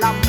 Love.